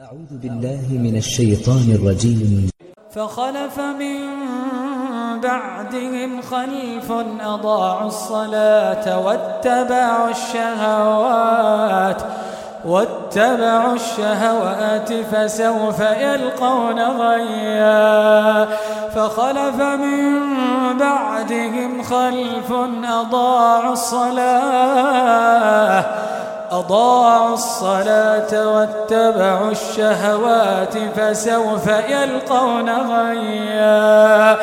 أعوذ بالله من الشيطان الرجيم. فخلف من بعدهم خلف أضاعوا الصلاة واتبعوا الشهوات واتبعوا الشهوات فسوف يلقون غيا. فخلف من بعدهم خلف أضاعوا الصلاة أضاعوا الصلاة واتبعوا الشهوات فسوف يلقون غيا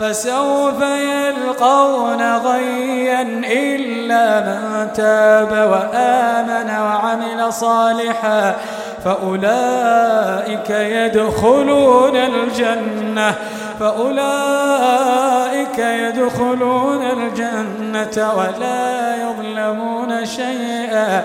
فسوف يلقون غيا إلا من تاب وآمن وعمل صالحا فأولئك يدخلون الجنة فأولئك يدخلون الجنة ولا يظلمون شيئا.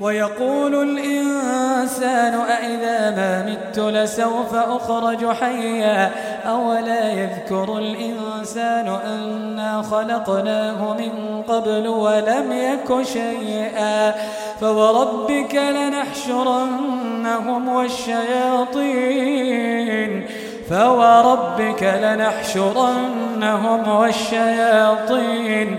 ويقول الإنسان أئذا ما مت لسوف أخرج حيا أولا يذكر الإنسان أنا خلقناه من قبل ولم يك شيئا فوربك لنحشرنهم والشياطين فوربك لنحشرنهم والشياطين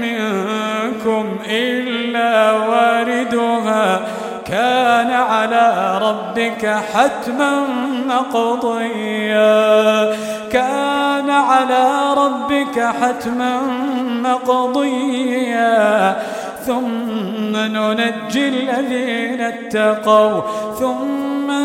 على ربك حتما مقضيا. كان على ربك حتما مقضيا. ثم ننجي الذين اتقوا ثم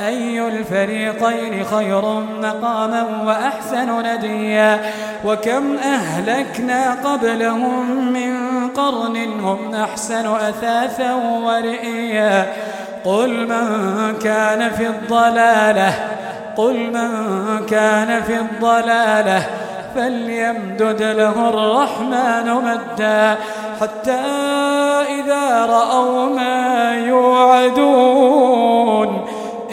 أي الفريقين خير مقاما وأحسن نديا وكم أهلكنا قبلهم من قرن هم أحسن أثاثا ورئيا قل من كان في الضلالة قل من كان في الضلالة فليمدد له الرحمن مدا حتى إذا رأوا ما يوعدون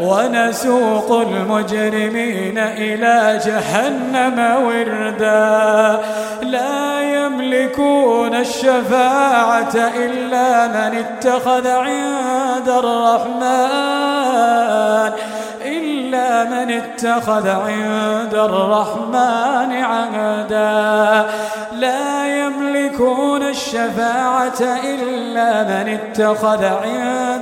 ونسوق المجرمين إلى جهنم وردا. لا يملكون الشفاعة إلا من اتخذ عند الرحمن. إلا من اتخذ عند الرحمن عهدا. لا يملكون الشفاعة إلا من اتخذ عند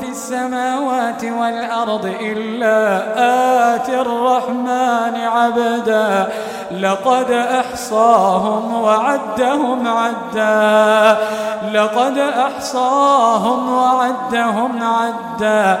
في السماوات والأرض إلا آتي الرحمن عبدا. لقد أحصاهم وعدهم عدا. لقد أحصاهم وعدهم عدا.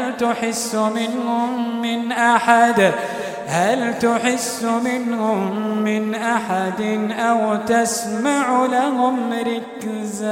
هل تحس منهم من أحد؟ هل تحس منهم من أحد أو تسمع لهم ركزاً؟